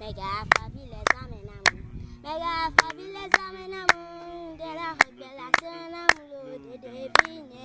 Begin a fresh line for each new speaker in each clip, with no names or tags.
Mega fabulous amenamu Mega fabulous
amenamu Dela hot bella tena mulo
devine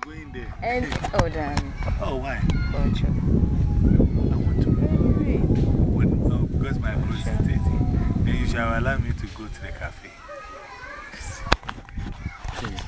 Going there.
And, oh, damn!
Oh, why? I want to. When, oh, because my prostate is Then you shall allow me to go to the cafe. Please.